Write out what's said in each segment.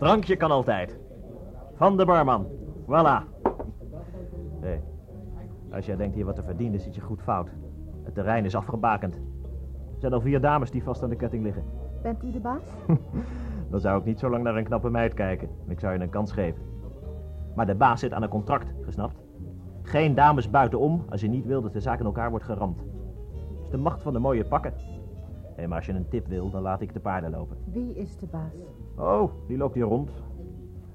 Drankje kan altijd. Van de barman. Voilà. Nee. Als jij denkt hier wat te verdienen, zit je goed fout. Het terrein is afgebakend. Er zijn al vier dames die vast aan de ketting liggen. Bent u de baas? Dan zou ik niet zo lang naar een knappe meid kijken. Ik zou je een kans geven. Maar de baas zit aan een contract, gesnapt? Geen dames buitenom als je niet wil dat de zaak in elkaar wordt geramd. Dat is de macht van de mooie pakken. Hé, maar als je een tip wil, dan laat ik de paarden lopen. Wie is de baas? Oh, die loopt hier rond.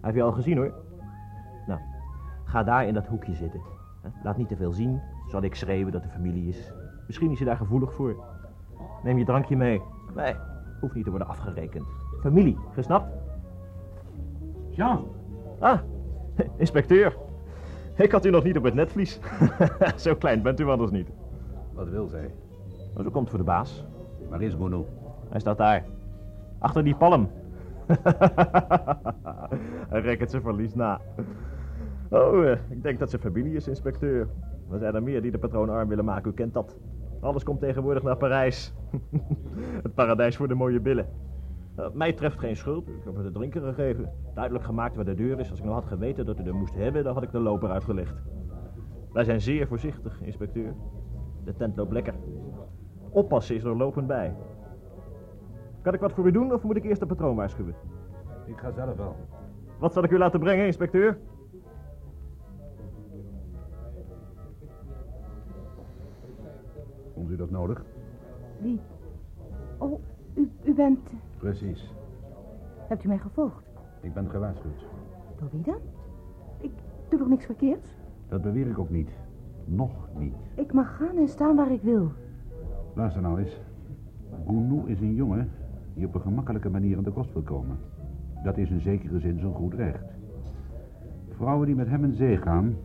Heb je al gezien hoor. Nou, ga daar in dat hoekje zitten. Hè? Laat niet te veel zien. Zal ik schreeuwen dat de familie is. Misschien is je daar gevoelig voor. Neem je drankje mee. Nee, hoeft niet te worden afgerekend. Familie, gesnapt? Jean, Ah, inspecteur. Ik had u nog niet op het netvlies. Zo klein bent u anders niet. Wat wil zij? Maar zo komt voor de baas. Waar is Gounou? Hij staat daar. Achter die palm. Hij rekent zijn verlies na. Oh, eh, ik denk dat ze familie is, inspecteur. Er zijn er meer die de patroon arm willen maken, u kent dat. Alles komt tegenwoordig naar Parijs. het paradijs voor de mooie billen. Mij treft geen schuld. Ik heb het te drinken gegeven. Duidelijk gemaakt waar de deur is. Als ik nou had geweten dat u er moest hebben, dan had ik de loper uitgelegd. Wij zijn zeer voorzichtig, inspecteur. De tent loopt lekker. Oppassen is er lopend bij. Kan ik wat voor u doen of moet ik eerst de patroon waarschuwen? Ik ga zelf wel. Wat zal ik u laten brengen, inspecteur? Vond u dat nodig? Wie? Oh, u, u bent... Precies. Hebt u mij gevolgd? Ik ben gewaarschuwd. Door wie dan? Ik doe toch niks verkeerds? Dat beweer ik ook niet. Nog niet. Ik mag gaan en staan waar ik wil. Luister nou eens. Gounou is een jongen die op een gemakkelijke manier aan de kost wil komen. Dat is in zekere zin zijn goed recht. Vrouwen die met hem in zee gaan,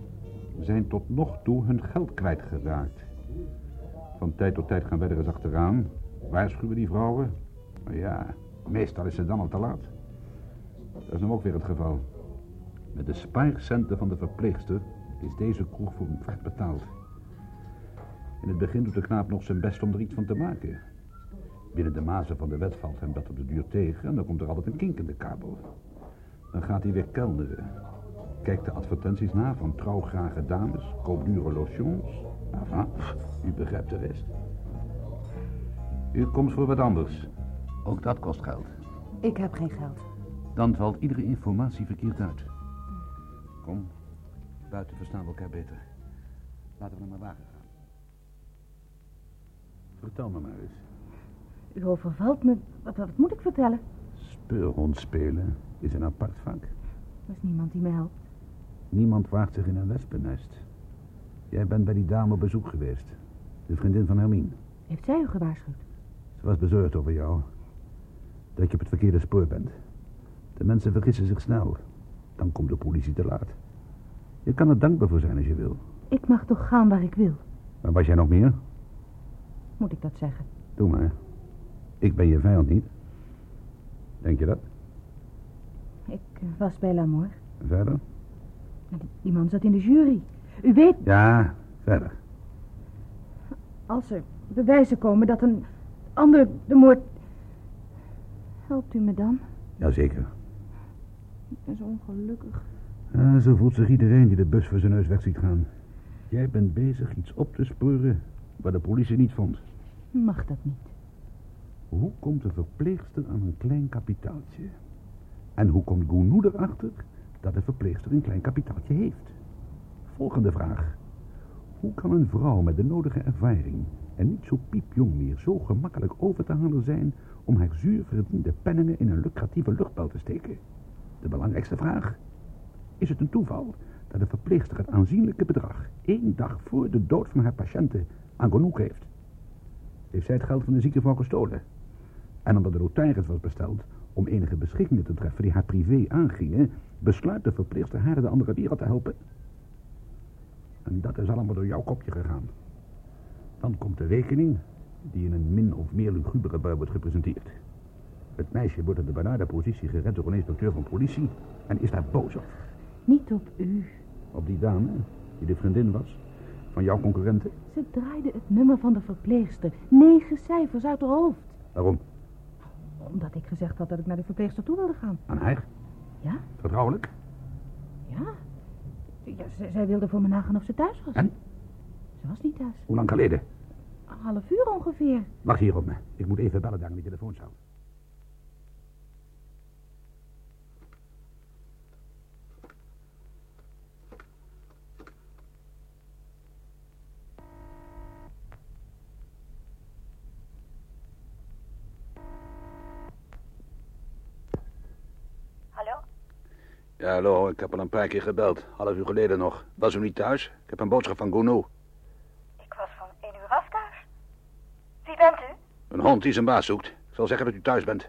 zijn tot nog toe hun geld kwijtgeraakt. Van tijd tot tijd gaan wij er eens achteraan, waarschuwen die vrouwen. Maar ja, meestal is het dan al te laat. Dat is nu ook weer het geval. Met de spaarcenten van de verpleegster is deze kroeg voor een kwart betaald. In het begin doet de knaap nog zijn best om er iets van te maken. Binnen de mazen van de wet valt hem dat op de duur tegen en dan komt er altijd een kink in de kabel. Dan gaat hij weer kelderen. Kijkt de advertenties na van trouwgrage dames, koopdure lotions. Enfin, u begrijpt de rest. U komt voor wat anders. Ook dat kost geld. Ik heb geen geld. Dan valt iedere informatie verkeerd uit. Kom, buiten verstaan we elkaar beter. Laten we naar mijn wagen gaan. Vertel me maar eens. U overvalt me. Wat, wat moet ik vertellen? Speurhond spelen is een apart vak. Er is niemand die me helpt. Niemand waagt zich in een wespennest. Jij bent bij die dame op bezoek geweest. De vriendin van Hermine. Heeft zij u gewaarschuwd? Ze was bezorgd over jou. Dat je op het verkeerde spoor bent. De mensen vergissen zich snel. Dan komt de politie te laat. Je kan er dankbaar voor zijn als je wil. Ik mag toch gaan waar ik wil. Maar was jij nog meer? Moet ik dat zeggen? Doe maar. Ik ben je vijand niet. Denk je dat? Ik eh, was bij Lamour. Verder? Die, die man zat in de jury. U weet, Ja, verder. als er bewijzen komen dat een ander de moord... Helpt u me dan? Jazeker. Ik ben zo ongelukkig. Ah, zo voelt zich iedereen die de bus voor zijn neus weg ziet gaan. Jij bent bezig iets op te sporen waar de politie niet vond. Mag dat niet? Hoe komt de verpleegster aan een klein kapitaaltje? En hoe komt Gounou erachter dat de verpleegster een klein kapitaaltje heeft? Volgende vraag. Hoe kan een vrouw met de nodige ervaring en niet zo piepjong meer zo gemakkelijk over te halen zijn om haar zuur verdiende penningen in een lucratieve luchtbel te steken? De belangrijkste vraag. Is het een toeval dat de verpleegster het aanzienlijke bedrag één dag voor de dood van haar patiënten aan Gounou heeft? Heeft zij het geld van de zieke vrouw gestolen? En omdat de notaris was besteld om enige beschikkingen te treffen die haar privé aangingen, besluit de verpleegster haar de andere wereld te helpen. En dat is allemaal door jouw kopje gegaan. Dan komt de rekening, die in een min of meer lugubere bui wordt gepresenteerd. Het meisje wordt in de benarde positie gered door een inspecteur van politie en is daar boos op. Niet op u. Op die dame, die de vriendin was van jouw concurrenten. Ze draaide het nummer van de verpleegster. Negen cijfers uit haar hoofd. Waarom? Omdat ik gezegd had dat ik naar de verpleegster toe wilde gaan. Aan haar? Ja? Vertrouwelijk? Ja. ja zij wilde voor me nagaan of ze thuis was. En? Ze was niet thuis. Hoe lang geleden? Een half uur ongeveer. Wacht hier op me. Ik moet even bellen daar aan die telefoonzaal. Hallo? Ja, hallo, ik heb al een paar keer gebeld. Half uur geleden nog. Was u niet thuis? Ik heb een boodschap van Gounou. Ik was van één uur af thuis. Wie bent u? Een hond die zijn baas zoekt. Ik zal zeggen dat u thuis bent.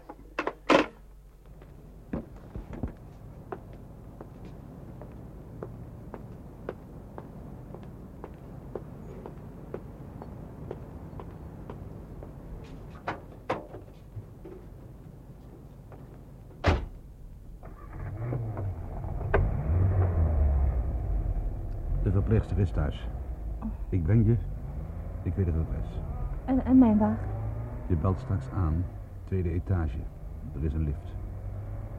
De verpleegster is thuis. Ik breng je. Ik weet het adres. En, en mijn wagen? Je belt straks aan. Tweede etage. Er is een lift.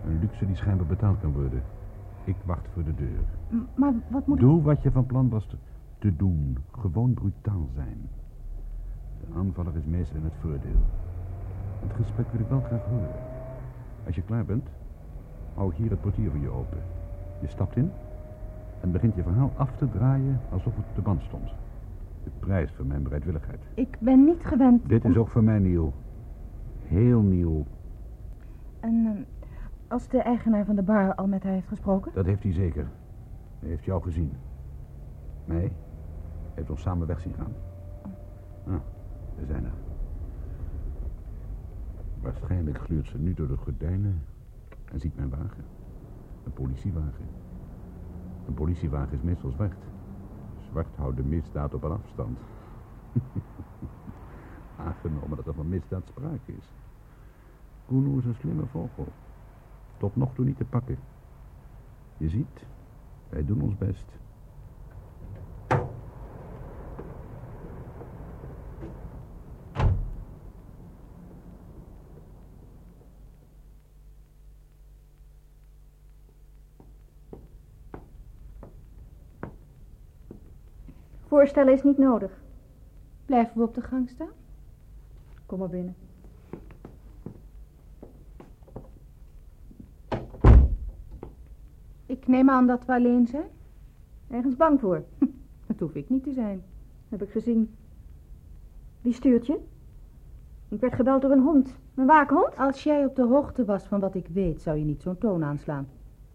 Een luxe die schijnbaar betaald kan worden. Ik wacht voor de deur. M- maar wat moet. Doe wat je van plan was te, te doen. Gewoon brutaal zijn. De aanvaller is meestal in het voordeel. Het gesprek wil ik wel graag horen. Als je klaar bent, hou ik hier het portier voor je open. Je stapt in en begint je verhaal af te draaien alsof het op de band stond. De prijs voor mijn bereidwilligheid. Ik ben niet gewend... Dit is ook voor mij nieuw. Heel nieuw. En eh, als de eigenaar van de bar al met haar heeft gesproken? Dat heeft hij zeker. Hij heeft jou gezien. Mij? Hij heeft ons samen weg zien gaan. Ah, we zijn er. Waarschijnlijk gluurt ze nu door de gordijnen en ziet mijn wagen. Een politiewagen. Een politiewagen is meestal zwart. Zwart houdt de misdaad op een afstand. Aangenomen dat er van misdaad sprake is. Kuno is een slimme vogel. Tot nog toe niet te pakken. Je ziet, wij doen ons best. Voorstellen is niet nodig. Blijven we op de gang staan? Kom maar binnen. Ik neem aan dat we alleen zijn. Ergens bang voor. Dat hoef ik niet te zijn. Heb ik gezien. Wie stuurt je? Ik werd gebeld door een hond. Een waakhond? Als jij op de hoogte was van wat ik weet, zou je niet zo'n toon aanslaan.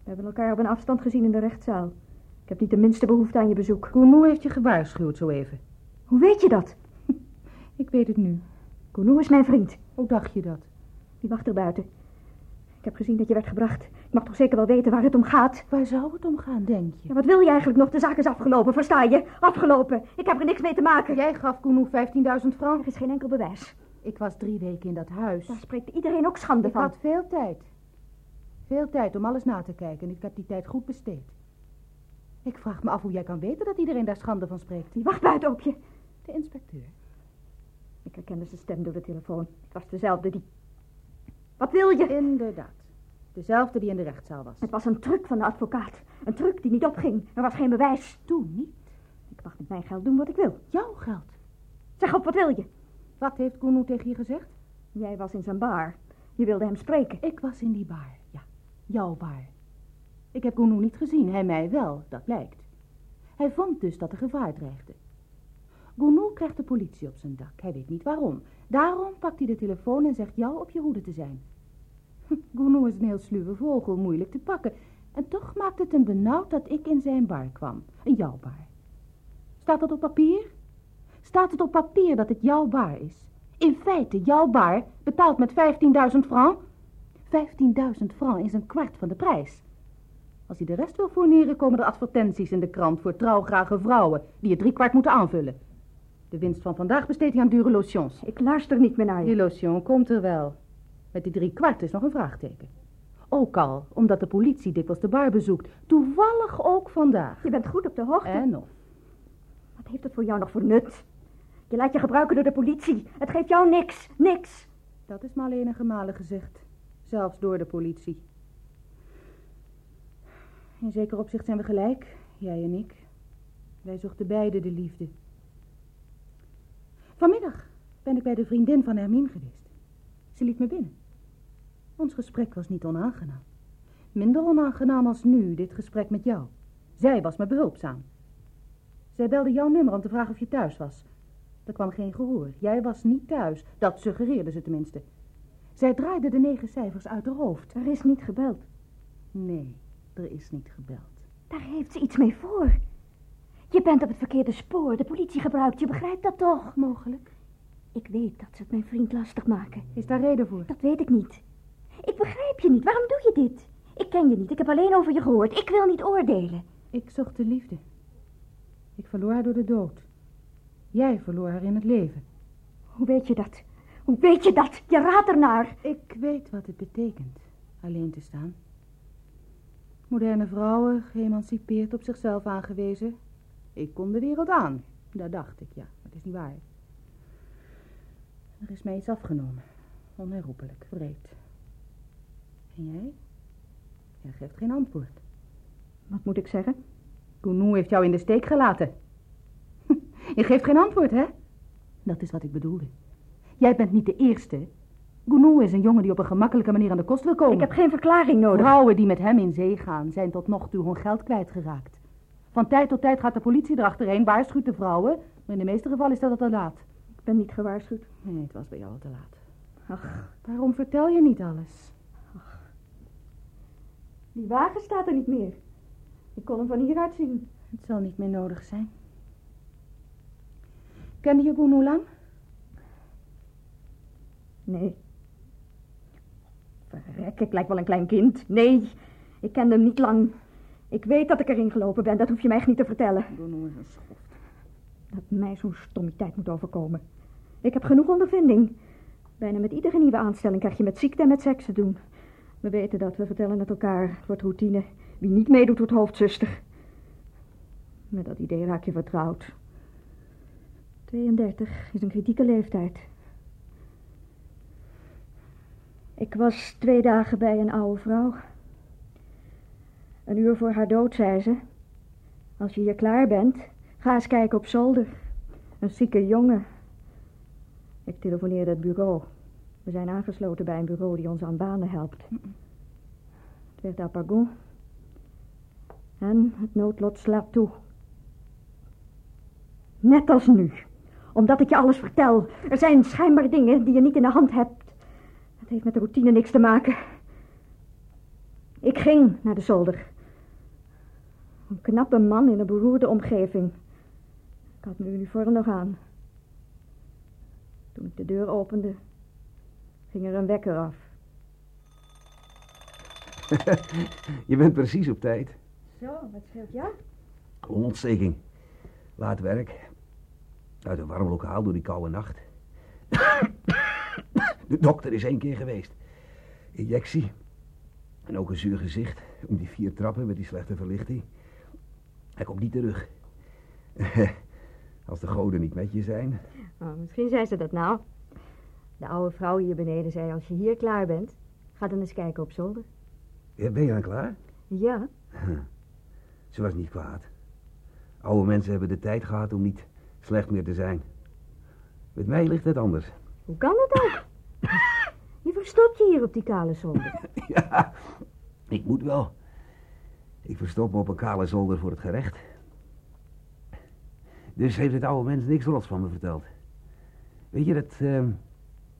We hebben elkaar op een afstand gezien in de rechtszaal. Ik heb niet de minste behoefte aan je bezoek. Gounou heeft je gewaarschuwd zo even. Hoe weet je dat? Ik weet het nu. Gounou is mijn vriend. Hoe dacht je dat? Die wacht er buiten. Ik heb gezien dat je werd gebracht. Ik mag toch zeker wel weten waar het om gaat? Waar zou het om gaan, denk je? Ja, wat wil je eigenlijk nog? De zaak is afgelopen, versta je? Afgelopen. Ik heb er niks mee te maken. Jij gaf Gounou 15.000 francs. Er is geen enkel bewijs. Ik was drie weken in dat huis. Daar spreekt iedereen ook schande Ik van. had veel tijd. Veel tijd om alles na te kijken en ik heb die tijd goed besteed. Ik vraag me af hoe jij kan weten dat iedereen daar schande van spreekt. Die wacht buiten op je. De inspecteur. Ik herkende zijn stem door de telefoon. Het was dezelfde die... Wat wil je? Inderdaad. Dezelfde die in de rechtszaal was. Het was een truc van de advocaat. Een truc die niet opging. Er was geen bewijs. Toen niet. Ik mag met mijn geld doen wat ik wil. Jouw geld. Zeg op, wat wil je? Wat heeft Gounou tegen je gezegd? Jij was in zijn bar. Je wilde hem spreken. Ik was in die bar, ja. Jouw bar. Ik heb Gounou niet gezien, hij mij wel, dat blijkt. Hij vond dus dat er gevaar dreigde. Gounou krijgt de politie op zijn dak. Hij weet niet waarom. Daarom pakt hij de telefoon en zegt jou op je hoede te zijn. Hm, Gounou is een heel sluwe vogel, moeilijk te pakken. En toch maakt het hem benauwd dat ik in zijn bar kwam. In jouw bar. Staat dat op papier? Staat het op papier dat het jouw bar is? In feite, jouw bar betaalt met 15.000 francs. 15.000 francs is een kwart van de prijs. Als hij de rest wil fourneren, komen er advertenties in de krant voor trouwgrage vrouwen die het driekwart moeten aanvullen. De winst van vandaag besteedt hij aan dure lotions. Ik luister niet meer naar Die je. lotion komt er wel. Met die drie kwart is nog een vraagteken. Ook al, omdat de politie dikwijls de bar bezoekt. Toevallig ook vandaag. Je bent goed op de hoogte. En nog. Wat heeft het voor jou nog voor nut? Je laat je gebruiken door de politie. Het geeft jou niks. Niks. Dat is maar al enige malen gezegd. Zelfs door de politie. In zeker opzicht zijn we gelijk, jij en ik. Wij zochten beide de liefde. Vanmiddag ben ik bij de vriendin van Hermine geweest. Ze liet me binnen. Ons gesprek was niet onaangenaam. Minder onaangenaam als nu, dit gesprek met jou. Zij was me behulpzaam. Zij belde jouw nummer om te vragen of je thuis was. Er kwam geen gehoor. Jij was niet thuis. Dat suggereerde ze tenminste. Zij draaide de negen cijfers uit haar hoofd. Er is niet gebeld. Nee, er is niet gebeld. Daar heeft ze iets mee voor. Je bent op het verkeerde spoor. De politie gebruikt je, begrijpt dat toch? Mogelijk. Ik weet dat ze het mijn vriend lastig maken. Is daar reden voor? Dat weet ik niet. Ik begrijp je niet. Waarom doe je dit? Ik ken je niet. Ik heb alleen over je gehoord. Ik wil niet oordelen. Ik zocht de liefde. Ik verloor haar door de dood. Jij verloor haar in het leven. Hoe weet je dat? Hoe weet je dat? Je raadt ernaar. Ik weet wat het betekent, alleen te staan. Moderne vrouwen, geëmancipeerd, op zichzelf aangewezen. Ik kon de wereld aan. Dat dacht ik, ja. Het is niet waar. Er is mij iets afgenomen. Onherroepelijk, wreed. En jij? Jij geeft geen antwoord. Wat moet ik zeggen? Gounou heeft jou in de steek gelaten. Je geeft geen antwoord, hè? Dat is wat ik bedoelde. Jij bent niet de eerste. Gounou is een jongen die op een gemakkelijke manier aan de kost wil komen. Ik heb geen verklaring nodig. Vrouwen die met hem in zee gaan, zijn tot nog toe hun geld kwijtgeraakt. Van tijd tot tijd gaat de politie erachterheen, waarschuwt de vrouwen, maar in de meeste gevallen is dat al te laat. Ik ben niet gewaarschuwd. Nee, het was bij jou al te laat. Ach, Waarom vertel je niet alles? die wagen staat er niet meer. Ik kon hem van hieruit zien. Het zal niet meer nodig zijn. Kende je Gounou lang? Nee. Verrek, ik lijk wel een klein kind. Nee, ik kende hem niet lang. Ik weet dat ik erin gelopen ben, dat hoef je mij echt niet te vertellen. Gounou is een schoft. Dat mij zo'n stommiteit moet overkomen. Ik heb genoeg ondervinding. Bijna met iedere nieuwe aanstelling krijg je met ziekte en met seks te doen. We weten dat, we vertellen het elkaar. Het wordt routine. Wie niet meedoet, wordt hoofdzuster. Met dat idee raak je vertrouwd. 32 is een kritieke leeftijd. Ik was twee dagen bij een oude vrouw. Een uur voor haar dood zei ze... Als je hier klaar bent, ga eens kijken op zolder. Een zieke jongen. Ik telefoneerde het bureau. We zijn aangesloten bij een bureau die ons aan banen helpt. Het werd Apagon. En het noodlot slaat toe. Net als nu. Omdat ik je alles vertel. Er zijn schijnbaar dingen die je niet in de hand hebt. Het heeft met de routine niks te maken. Ik ging naar de zolder. Een knappe man in een beroerde omgeving. Ik had mijn uniform nog aan. Toen ik de deur opende, ging er een wekker af. Je bent precies op tijd. Zo, wat scheelt jou? Longontsteking. Laat werk. Uit een warm lokaal door die koude nacht. De dokter is één keer geweest. Injectie. En ook een zuur gezicht. Om die vier trappen met die slechte verlichting. Hij komt niet terug. Als de goden niet met je zijn. Oh, misschien zei ze dat nou. De oude vrouw hier beneden zei, als je hier klaar bent, ga dan eens kijken op zolder. Ja, Ben je dan klaar? Ja, Ze was niet kwaad. Oude mensen hebben de tijd gehad om niet slecht meer te zijn. Met mij ligt het anders. hoe kan dat ook? Je verstopt je hier op die kale zolder. Ja, ik moet wel. Ik verstop me op een kale zolder voor het gerecht. Dus heeft het oude mens niks rots van me verteld. Weet je, dat, ehm,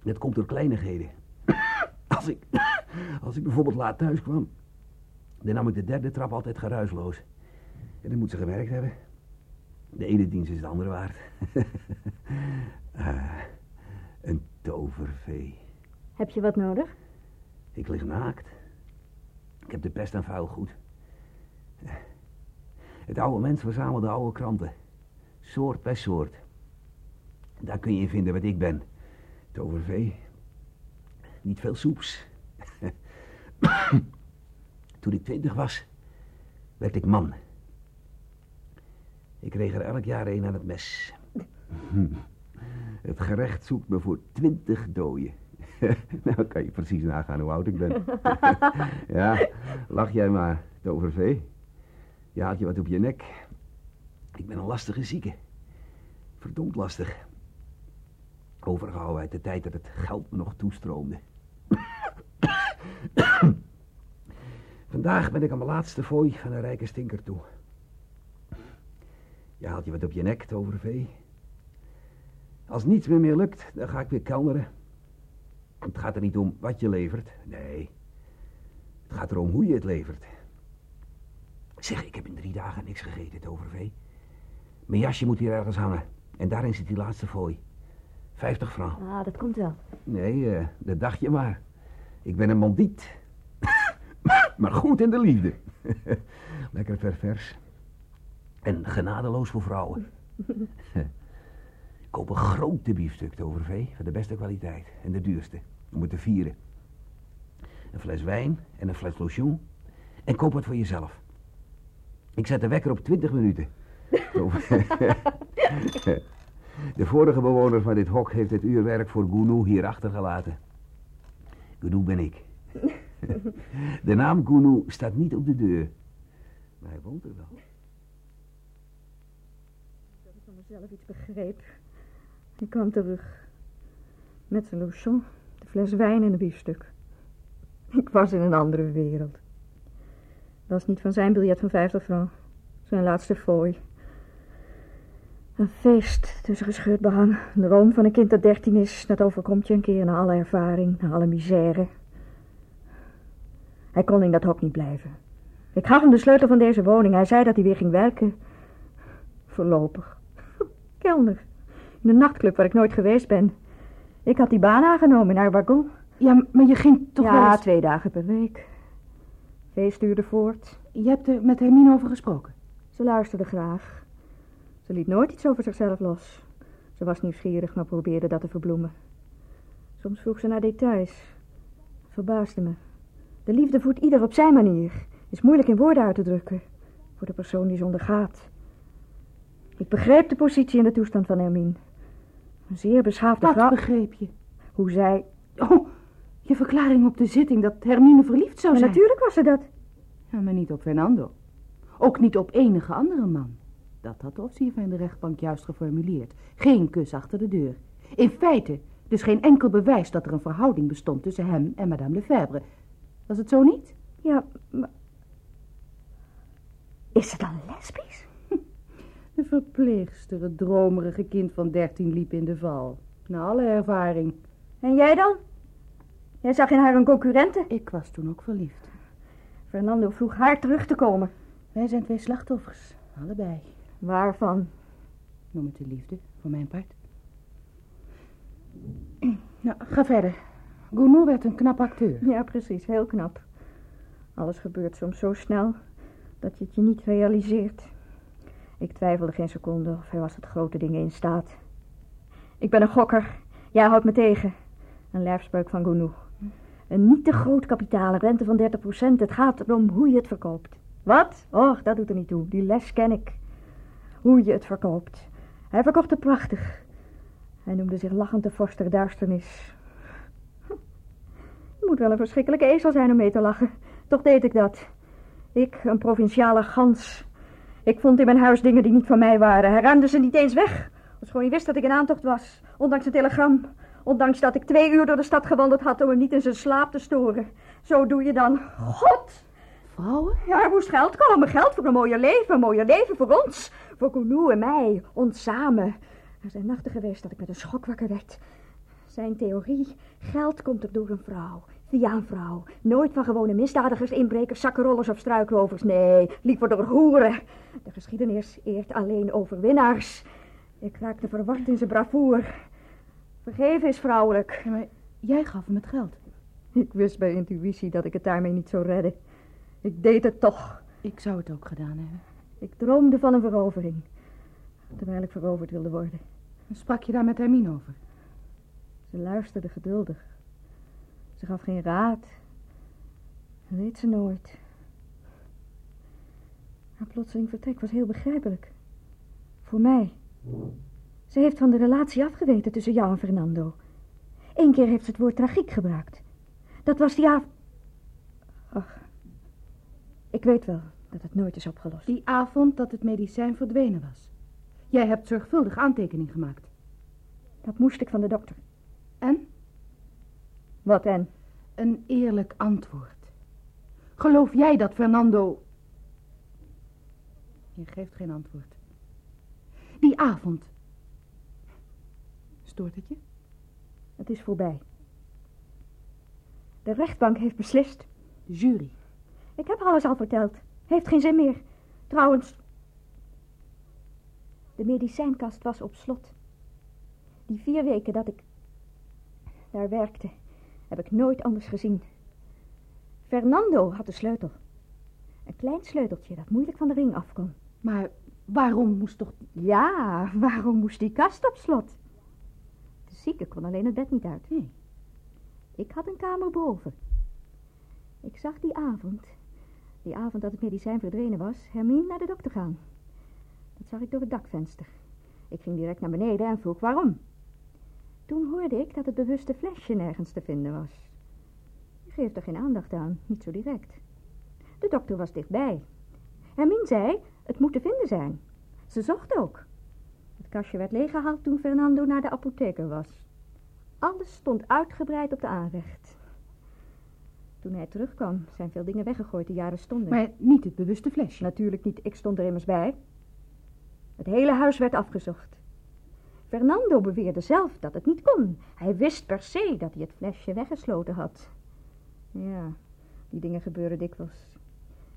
dat komt door kleinigheden. Als ik, als ik bijvoorbeeld laat thuis kwam, dan nam ik de derde trap altijd geruisloos. En dat moet ze gemerkt hebben. De ene dienst is de andere waard. Ah, een tovervee. Heb je wat nodig? Ik lig naakt. Ik heb de pest en vuil goed. Het oude mens verzamelde oude kranten. Soort per soort. Daar kun je in vinden wat ik ben. Tovervee. Niet veel soeps. Toen ik twintig was, werd ik man. Ik kreeg er elk jaar een aan het mes. Het gerecht zoekt me voor twintig dooien. nou, kan je precies nagaan hoe oud ik ben. ja, lach jij maar, tovervee. Je haalt je wat op je nek. Ik ben een lastige zieke. Verdomd lastig. Overgehouden uit de tijd dat het geld me nog toestroomde. Vandaag ben ik aan mijn laatste fooi van een rijke stinker toe. Je haalt je wat op je nek, tovervee. Als niets meer meer lukt, dan ga ik weer kelneren. Het gaat er niet om wat je levert, nee. Het gaat erom hoe je het levert. Zeg, ik heb in drie dagen niks gegeten, tovervee. Mijn jasje moet hier ergens hangen. En daarin zit die laatste fooi. Vijftig francs. Ah, dat komt wel. Nee, eh, dat dacht je maar. Ik ben een mondiet. maar goed in de liefde. Lekker pervers. En genadeloos voor vrouwen. Koop een grote biefstuk, Overvee, van de beste kwaliteit. En de duurste, om het te vieren. Een fles wijn en een fles lotion. En koop wat voor jezelf. Ik zet de wekker op 20 minuten. De vorige bewoner van dit hok heeft het uurwerk voor Gounou hier achtergelaten. Gounou ben ik. De naam Gounou staat niet op de deur. Maar hij woont er wel. Dat ik van mezelf iets begreep. Ik kwam terug. Met zijn lotion, de fles wijn en een biefstuk. Ik was in een andere wereld. Dat was niet van zijn biljet van 50 francs. Zijn laatste fooi. Een feest tussen gescheurd behang. Een droom van een kind dat dertien is. Dat overkomt je een keer na alle ervaring, na alle misère. Hij kon in dat hok niet blijven. Ik gaf hem de sleutel van deze woning. Hij zei dat hij weer ging werken. Voorlopig. Kelner. Een nachtclub waar ik nooit geweest ben. Ik had die baan aangenomen in haar wagon. Ja, maar je ging toch wel ja, eens- twee dagen per week. Feest duurde voort. Je hebt er met Hermine over gesproken. Ze luisterde graag. Ze liet nooit iets over zichzelf los. Ze was nieuwsgierig, maar probeerde dat te verbloemen. Soms vroeg ze naar details. Verbaasde me. De liefde voedt ieder op zijn manier. Is moeilijk in woorden uit te drukken. Voor de persoon die ze ondergaat. Ik begreep de positie en de toestand van Hermine. Een zeer beschaafde Wat vrouw. begreep je? Hoe zij... Oh, je verklaring op de zitting dat Hermine verliefd zou Maar zijn. natuurlijk was ze dat. Ja, maar niet op Fernando. Ook niet op enige andere man. Dat had de officier van de rechtbank juist geformuleerd. Geen kus achter de deur. In feite dus geen enkel bewijs dat er een verhouding bestond tussen hem en madame Lefebvre. Was het zo niet? Ja, maar... Is ze dan lesbisch? De verpleegster, het dromerige kind van dertien, liep in de val. Na alle ervaring. En jij dan? Jij zag in haar een concurrente. Ik was toen ook verliefd. Fernando vroeg haar terug te komen. Wij zijn twee slachtoffers. Allebei. Waarvan? Noem het de liefde, voor mijn part. Nou, ga verder. Gounod werd een knap acteur. Ja, precies. Heel knap. Alles gebeurt soms zo snel dat je het je niet realiseert. Ik twijfelde geen seconde of hij was tot grote dingen in staat. Ik ben een gokker. Jij houdt me tegen. Een lijfspreuk van Gounou. Een niet te groot kapitaal, rente van 30%. Het gaat erom hoe je het verkoopt. Wat? Och, dat doet er niet toe. Die les ken ik. Hoe je het verkoopt. Hij verkocht het prachtig. Hij noemde zich lachend de vorst der duisternis. Je moet wel een verschrikkelijke ezel zijn om mee te lachen. Toch deed ik dat. Ik, een provinciale gans. Ik vond in mijn huis dingen die niet van mij waren. Hij ruimde ze niet eens weg. Ofschoon hij wist dat ik in aantocht was. Ondanks een telegram. Ondanks dat ik twee uur door de stad gewandeld had om hem niet in zijn slaap te storen. Zo doe je dan. God! Vrouwen? Ja, er moest geld komen. Geld voor een mooier leven. Een mooier leven voor ons. Voor Gounou en mij. Ons samen. Er zijn nachten geweest dat ik met een schok wakker werd. Zijn theorie. Geld komt er door een vrouw. Via een vrouw. Nooit van gewone misdadigers, inbrekers, zakkenrollers of struikrovers. Nee, liever door hoeren. De geschiedenis eert alleen overwinnaars. Ik raakte verward in zijn bravoer. Vergeven is vrouwelijk. Ja, maar jij gaf hem het geld. Ik wist bij intuïtie dat ik het daarmee niet zou redden. Ik deed het toch. Ik zou het ook gedaan hebben. Ik droomde van een verovering. Terwijl ik veroverd wilde worden. Sprak je daar met Hermine over? Ze luisterde geduldig. Ze gaf geen raad. Dat deed ze nooit. Haar plotseling vertrek was heel begrijpelijk. Voor mij. Ze heeft van de relatie afgeweten tussen jou en Fernando. Eén keer heeft ze het woord tragiek gebruikt. Dat was die avond... Ach, ik weet wel dat het nooit is opgelost. Die avond dat het medicijn verdwenen was. Jij hebt zorgvuldig aantekening gemaakt. Dat moest ik van de dokter. Wat en? Een eerlijk antwoord. Geloof jij dat Fernando... Je geeft geen antwoord. Die avond. Stoort het je? Het is voorbij. De rechtbank heeft beslist. De jury. Ik heb alles al verteld. Heeft geen zin meer. Trouwens, de medicijnkast was op slot. Die vier weken dat ik daar werkte, heb ik nooit anders gezien. Fernando had de sleutel. Een klein sleuteltje dat moeilijk van de ring af kon. Maar waarom moest toch... Ja, waarom moest die kast op slot? De zieke kon alleen het bed niet uit. Nee. Ik had een kamer boven. Ik zag die avond, die avond dat het medicijn verdwenen was, Hermine naar de dokter gaan. Dat zag ik door het dakvenster. Ik ging direct naar beneden en vroeg waarom. Toen hoorde ik dat het bewuste flesje nergens te vinden was. Ik geef er geen aandacht aan, niet zo direct. De dokter was dichtbij. Hermine zei, het moet te vinden zijn. Ze zocht ook. Het kastje werd leeggehaald toen Fernando naar de apotheker was. Alles stond uitgebreid op de aanrecht. Toen hij terugkwam, zijn veel dingen weggegooid die jaren stonden. Maar niet het bewuste flesje. Natuurlijk niet, ik stond er immers bij. Het hele huis werd afgezocht. Fernando beweerde zelf dat het niet kon. Hij wist per se dat hij het flesje weggesloten had. Ja, die dingen gebeuren dikwijls.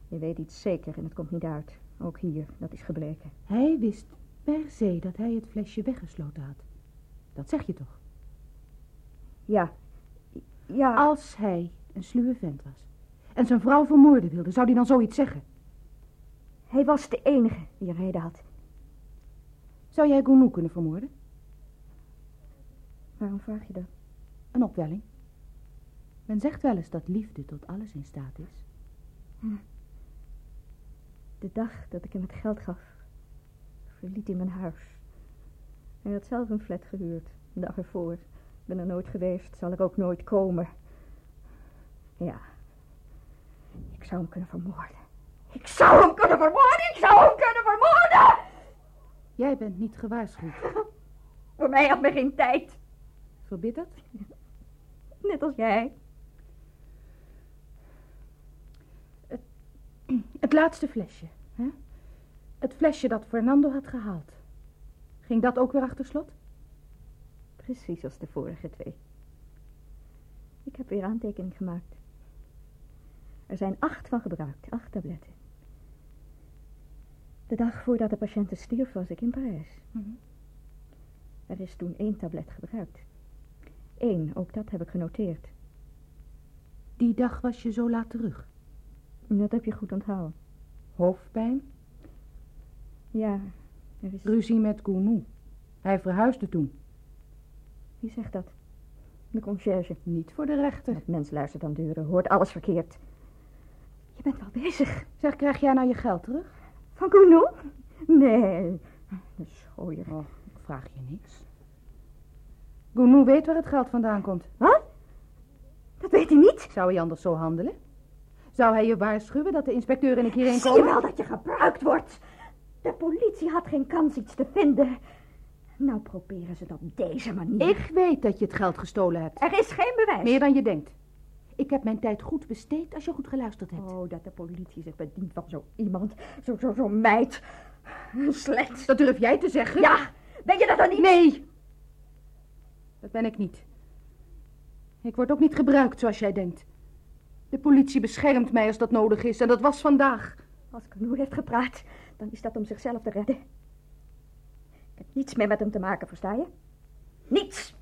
Je weet iets zeker en het komt niet uit. Ook hier, dat is gebleken. Hij wist per se dat hij het flesje weggesloten had. Dat zeg je toch? Ja, ja. Als hij een sluwe vent was en zijn vrouw vermoorden wilde, zou hij dan zoiets zeggen? Hij was de enige die reden had. Zou jij Gounou kunnen vermoorden? Waarom vraag je dat? Een opwelling. Men zegt wel eens dat liefde tot alles in staat is. De dag dat ik hem het geld gaf, verliet hij mijn huis. Hij had zelf een flat gehuurd, de dag ervoor. Ik ben er nooit geweest, zal er ook nooit komen. Ja, ik zou hem kunnen vermoorden. Ik zou hem kunnen vermoorden, ik zou hem kunnen vermoorden! Jij bent niet gewaarschuwd. Voor mij had men geen tijd, Verbitterd? net als jij. Het laatste flesje, hè? Het flesje dat Fernando had gehaald. Ging dat ook weer achter slot? Precies als de vorige twee. Ik heb weer aantekening gemaakt. Er zijn acht van gebruikt, acht tabletten. De dag voordat de patiënt stierf was ik in Parijs. Mhm. Er is toen één tablet gebruikt. Ook dat heb ik genoteerd. Die dag was je zo laat terug. Dat heb je goed onthouden. Hoofdpijn, Ja, er is... ruzie met Gounou. Hij verhuisde toen. Wie zegt dat? De conciërge. Niet voor de rechter. Dat mens luistert aan deuren, hoort alles verkeerd. Je bent wel bezig. Zeg, krijg jij nou je geld terug? Van Gounou? Nee, de schooier. Oh, ik vraag je niks. Gounou weet waar het geld vandaan komt. Wat? Dat weet hij niet. Zou hij anders zo handelen? Zou hij je waarschuwen dat de inspecteur en ik hierheen Zie je komen? wel dat je gebruikt wordt? De politie had geen kans iets te vinden. Nou proberen ze het op deze manier. Ik weet dat je het geld gestolen hebt. Er is geen bewijs. Meer dan je denkt. Ik heb mijn tijd goed besteed als je goed geluisterd hebt. Oh, dat de politie zich bedient van zo iemand. Zo, zo, zo meid. Slecht. Dat durf jij te zeggen? Ja, ben je dat dan niet? Nee. Dat ben ik niet. Ik word ook niet gebruikt zoals jij denkt. De politie beschermt mij als dat nodig is en dat was vandaag. Als Canoe heeft gepraat, dan is dat om zichzelf te redden. Ik heb niets meer met hem te maken, versta je? Niets.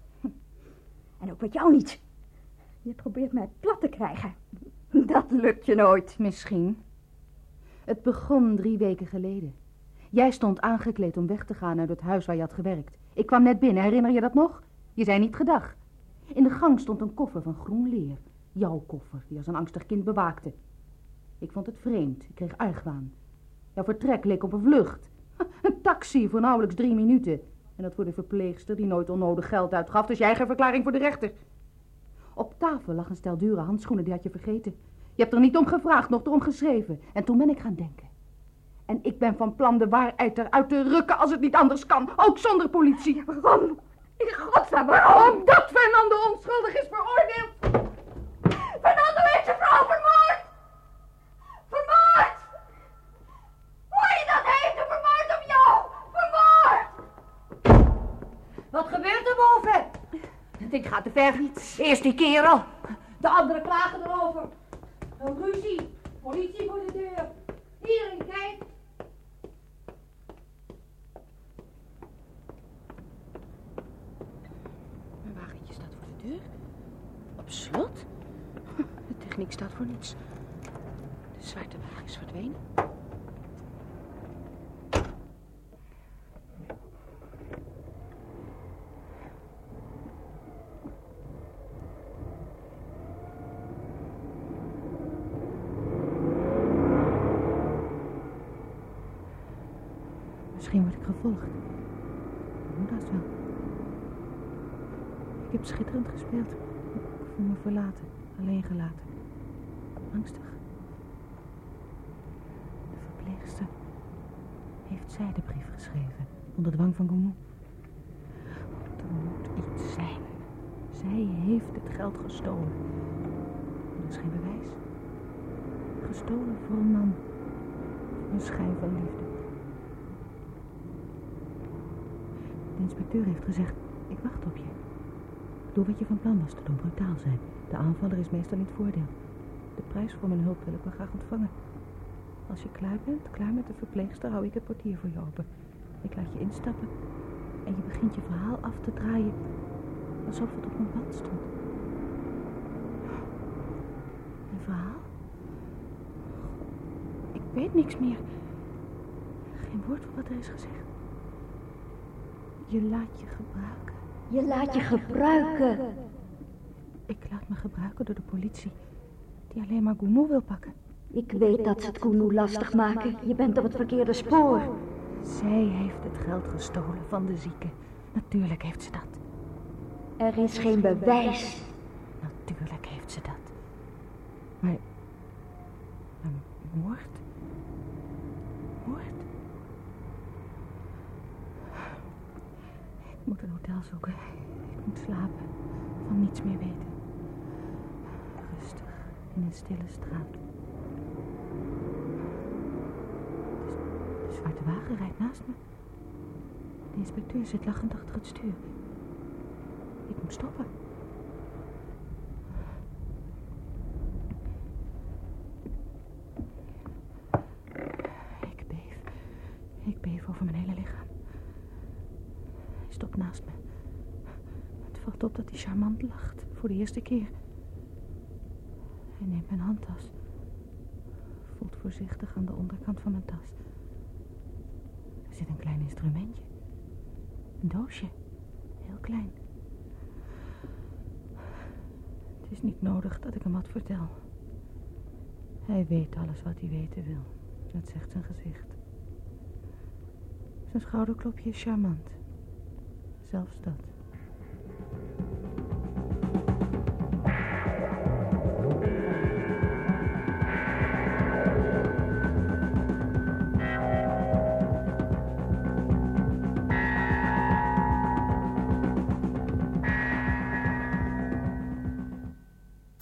En ook met jou niet. Je probeert mij plat te krijgen. Dat lukt je nooit. Misschien. Het begon drie weken geleden. Jij stond aangekleed om weg te gaan uit het huis waar je had gewerkt. Ik kwam net binnen, herinner je dat nog? Je zei niet gedag. In de gang stond een koffer van groen leer. Jouw koffer, die als een angstig kind bewaakte. Ik vond het vreemd, ik kreeg argwaan. Jouw vertrek leek op een vlucht. Een taxi voor nauwelijks drie minuten. En dat voor de verpleegster die nooit onnodig geld uitgaf, dus jij geen verklaring voor de rechter. Op tafel lag een stel dure handschoenen, die had je vergeten. Je hebt er niet om gevraagd, nog erom geschreven. En toen ben ik gaan denken. En ik ben van plan de waarheid eruit te rukken als het niet anders kan. Ook zonder politie. Waarom? In godsnaam, waarom? Omdat Fernando onschuldig is veroordeeld. Fernando heeft zijn vrouw vermoord. Vermoord! Hoor je dat? Heeft vermoord op jou. Vermoord! Wat gebeurt er boven? Dit gaat te ver. Eerst die kerel. De anderen klagen erover. Een ruzie. Politie de deur. Iedereen kijkt. Mijn wagentje staat voor de deur. Op slot? De techniek staat voor niets. De zwarte wagen is verdwenen. Misschien word ik gevolgd. Hoe dat wel? Ik heb schitterend gespeeld. Ik voel me verlaten, alleen gelaten. Angstig. De verpleegster heeft zij de brief geschreven, onder dwang van Goumou. Er moet iets zijn. Zij heeft het geld gestolen. Dat is geen bewijs. Gestolen voor een man. Een schijn van liefde. De inspecteur heeft gezegd, ik wacht op je. Doe wat je van plan was te doen, brutaal zijn. De aanvaller is meestal niet voordeel. De prijs voor mijn hulp wil ik wel graag ontvangen. Als je klaar bent, klaar met de verpleegster, hou ik het portier voor je open. Ik laat je instappen en je begint je verhaal af te draaien alsof het op een band stond. Een verhaal? Ik weet niks meer. Geen woord van wat er is gezegd. Je laat je gebruiken. Je laat je gebruiken. Ik laat me gebruiken door de politie, die alleen maar Goumou wil pakken. Ik weet dat ze het Koenu lastig maken. Je bent op het verkeerde spoor. Zij heeft het geld gestolen van de zieken. Natuurlijk heeft ze dat. Er is geen bewijs. Natuurlijk heeft ze dat. Maar... moord? Moord? Ik moet een hotel zoeken. Ik moet slapen. Van niets meer weten. Rustig. In een stille straat. De, de zwarte wagen rijdt naast me. De inspecteur zit lachend achter het stuur. Ik moet stoppen. Ik beef. Ik beef over mijn hele lichaam. Stopt naast me. Het valt op dat hij charmant lacht. Voor de eerste keer. Hij neemt mijn handtas. Voelt voorzichtig aan de onderkant van mijn tas. Er zit een klein instrumentje. Een doosje. Heel klein. Het is niet nodig dat ik hem wat vertel. Hij weet alles wat hij weten wil. Dat zegt zijn gezicht. Zijn schouderklopje is charmant. Zelfs dat.